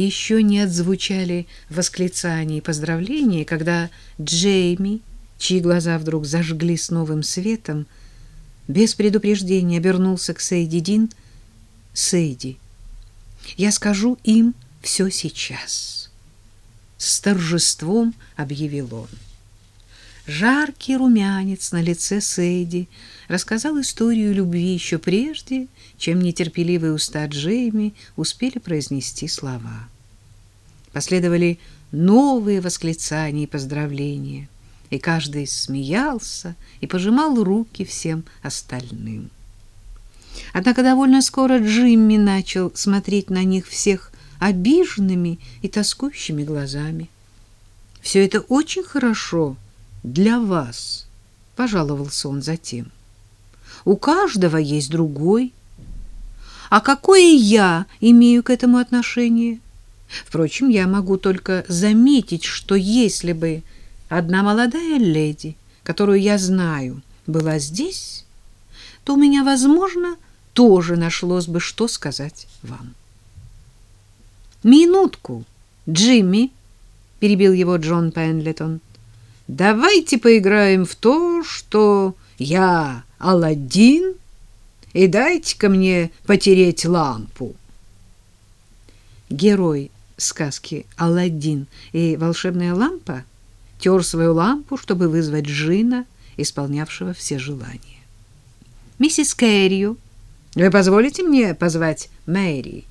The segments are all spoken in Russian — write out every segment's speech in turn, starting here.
еще не отзвучали восклицания и поздравления, когда Джейми, чьи глаза вдруг зажгли с новым светом, без предупреждения обернулся к Сейди Дин. «Сейди, я скажу им все сейчас», — с торжеством объявил он. Жаркий румянец на лице Сейди рассказал историю любви еще прежде, чем нетерпеливые уста Джейми успели произнести слова. Последовали новые восклицания и поздравления, и каждый смеялся и пожимал руки всем остальным. Однако довольно скоро Джимми начал смотреть на них всех обиженными и тоскующими глазами. «Все это очень хорошо», для вас, — пожаловался он затем. У каждого есть другой. А какое я имею к этому отношение? Впрочем, я могу только заметить, что если бы одна молодая леди, которую я знаю, была здесь, то у меня, возможно, тоже нашлось бы, что сказать вам. «Минутку, Джимми!» — перебил его Джон Пенлетон. Давайте поиграем в то, что я Аладдин, и дайте-ка мне потереть лампу. Герой сказки Аладдин и волшебная лампа тер свою лампу, чтобы вызвать джина, исполнявшего все желания. Миссис Кэррию, вы позволите мне позвать Мэри?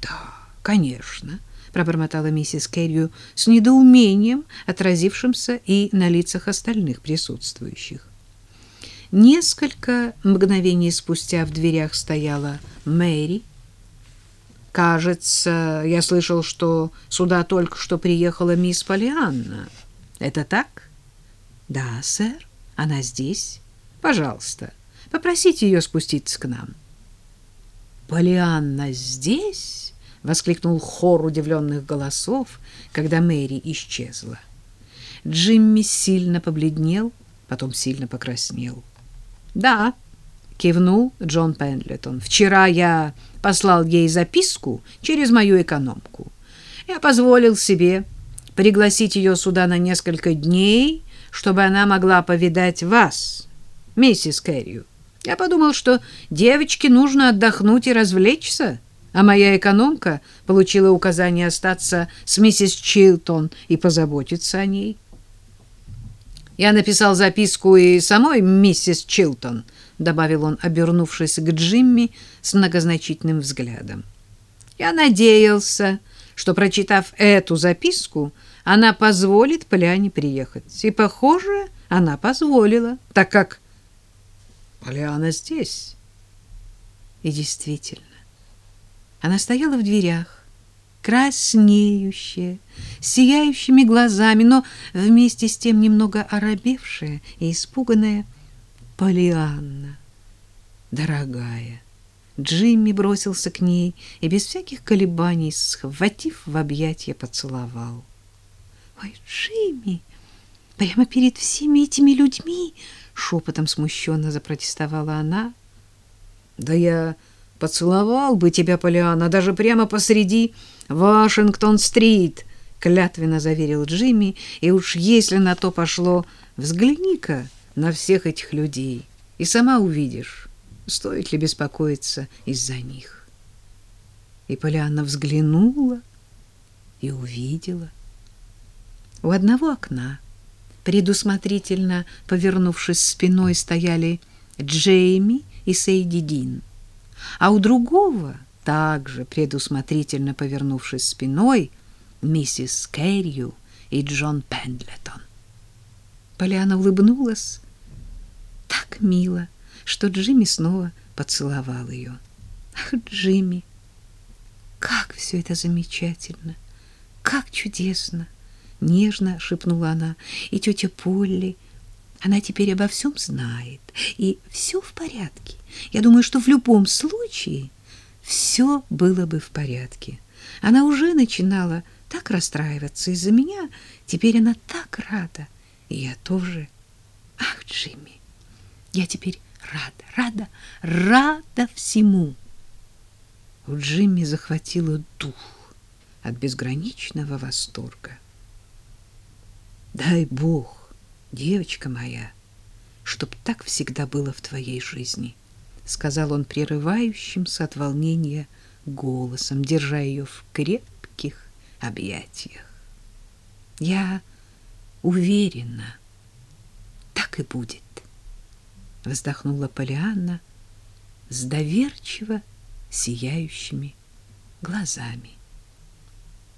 Да, конечно пробормотала миссис Кэррию с недоумением, отразившимся и на лицах остальных присутствующих. Несколько мгновений спустя в дверях стояла Мэри. Кажется, я слышал, что сюда только что приехала мисс Полианна. Это так? Да, сэр. Она здесь. Пожалуйста, попросите ее спуститься к нам. Полианна здесь? Воскликнул хор удивленных голосов, когда Мэри исчезла. Джимми сильно побледнел, потом сильно покраснел. Да, кивнул Джон Пендлетон. Вчера я послал ей записку через мою экономку. Я позволил себе пригласить ее сюда на несколько дней, чтобы она могла повидать вас, миссис Кэррию. Я подумал, что девочке нужно отдохнуть и развлечься а моя экономка получила указание остаться с миссис Чилтон и позаботиться о ней. Я написал записку и самой миссис Чилтон, добавил он, обернувшись к Джимми с многозначительным взглядом. Я надеялся, что прочитав эту записку, она позволит Поляне приехать. И, похоже, она позволила, так как Поляна здесь. И действительно, она стояла в дверях, краснеющая, сияющими глазами, но вместе с тем немного оробевшая и испуганная. Полианна, дорогая, Джимми бросился к ней и без всяких колебаний, схватив в объятия, поцеловал. «Ой, Джимми, прямо перед всеми этими людьми!» — шепотом смущенно запротестовала она. «Да я Поцеловал бы тебя, Полиана, даже прямо посреди Вашингтон-стрит, клятвенно заверил Джимми, и уж если на то пошло, взгляни-ка на всех этих людей, и сама увидишь, стоит ли беспокоиться из-за них. И Полианна взглянула и увидела. У одного окна, предусмотрительно повернувшись спиной, стояли Джейми и Сейди Дин а у другого, также предусмотрительно повернувшись спиной, миссис Кэррию и Джон Пендлетон. Поляна улыбнулась так мило, что Джимми снова поцеловал ее. Ах, Джимми, как все это замечательно, как чудесно! Нежно шепнула она, и тетя Полли она теперь обо всем знает, и все в порядке. Я думаю, что в любом случае все было бы в порядке. Она уже начинала так расстраиваться из-за меня, теперь она так рада, и я тоже. Ах, Джимми, я теперь рада, рада, рада всему. У Джимми захватило дух от безграничного восторга. Дай Бог, девочка моя, чтоб так всегда было в твоей жизни, сказал он прерывающимся от волнения голосом, держа ее в крепких объятиях. Я уверена, так и будет, вздохнула Полианна с доверчиво сияющими глазами.